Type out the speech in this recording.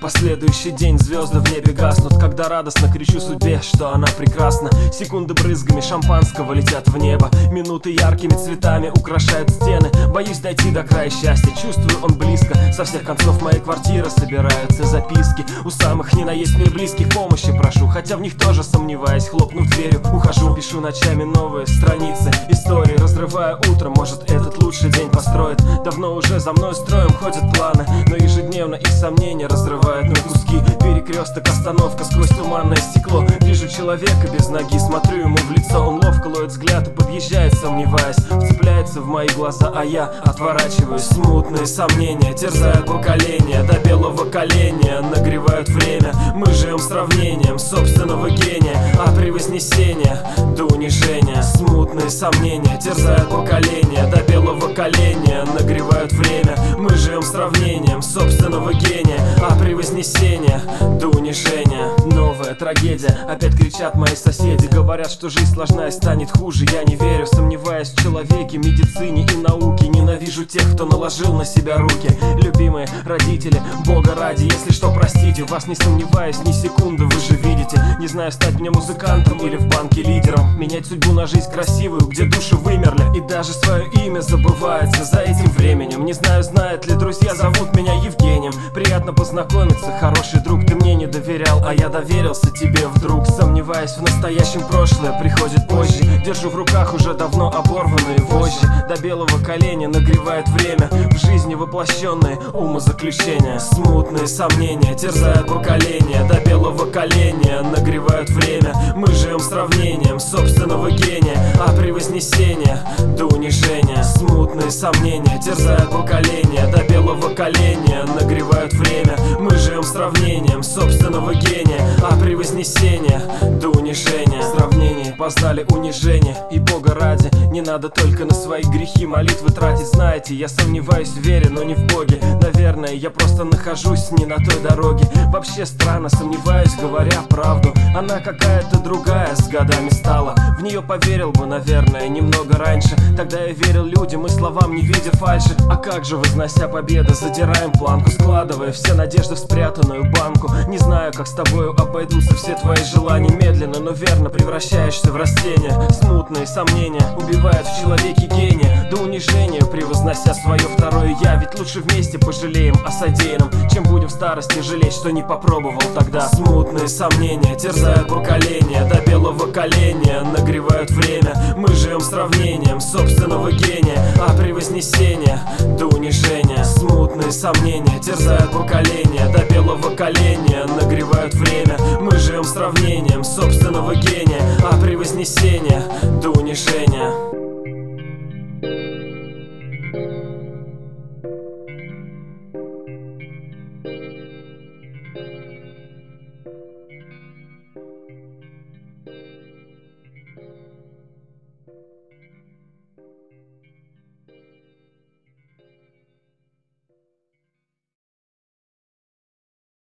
Последующий день звезды в небе гаснут Когда радостно кричу судьбе, что она прекрасна. Секунды брызгами шампанского летят в небо Минуты яркими цветами украшают стены Боюсь дойти до края счастья, чувствую он близко. Со всех концов моей квартиры собираются записки. У самых не наесть мне близких помощи прошу. Хотя в них тоже сомневаюсь, хлопнув дверью ухожу. Пишу ночами новые страницы. Истории Разрывая утро, может этот лучший день построит Давно уже за мной строем ходят планы. Но ежедневно их сомнения разрывают на куски Перекресток, остановка сквозь туманное стекло. Вижу человека без ноги, смотрю ему в лицо. Он ловко ловит взгляд и подъезжает, сомневаясь. Вцепляется в мои глаза, а я отворачиваюсь. Смутные сомнения терзают поколения До белого коленя нагревают время. Мы живем сравнением собственного гения. А при вознесении до унижения. Смутные сомнения терзают поколения До белого коленя нагревают время. Мы живем сравнением собственного гения. А при вознесении до унижения Новая трагедия, опять кричат мои соседи. Говорят, что жизнь сложная станет хуже. Я не верю, сомневаясь в человеке, медицине и науке. Ненавижу тех, кто наложил на себя руки. Любимые родители, Бога ради Если что, простите, вас не сомневаюсь ни секунды Вы же видите, не знаю, стать мне музыкантом или в банке лидером. Менять судьбу на жизнь красивую, где души вымерли. И даже свое имя забывается за этим временем. Не знаю, знают ли друзья, зовут меня Евгением. Приятно познакомиться, хороший друг, ты А я доверился тебе вдруг Сомневаясь в настоящем прошлое, приходит позже Держу в руках уже давно оборванные вожжи. До белого коленя нагревает время В жизни воплощенные умозаключения. Смутные сомнения терзают поколения До белого коленя нагревают время. Мы живем сравнением собственного гения А при вознесении Смутные сомнения терзают поколения До белого коленя нагревают время. Мы живем сравнением собственного гения А при вознесении до унижения. Сравнение познали унижение И Бога ради не надо только на свои грехи молитвы тратить. Знаете, я сомневаюсь в вере, но не в Боге. Наверное, я просто нахожусь не на той дороге. Вообще странно, сомневаюсь, говоря правду. Она какая-то другая с годами стала. В нее поверил бы, наверное, немного раньше. Тогда я верил людям и словам, не видя фальши. А как же, вознося победы, задираем планку Складывая все надежды в спрятанную банку. Не знаю, как с тобою обойдутся все твои желания. Медленно, но верно превращаешься в растение. Смутные сомнения убивают в человеке гения. До унижения превознося свое второе я Ведь лучше вместе пожалеем о содеянном Чем будем в старости жалеть, что не попробовал тогда. Смутные сомнения терзают поколения До белого коленя нагревают время. Мы живем сравнением собственного гения А при вознесении до унижения. Смутные сомнения терзают поколения До белого коленя нагревают время. Мы живем сравнением собственного гения А при вознесении до унижения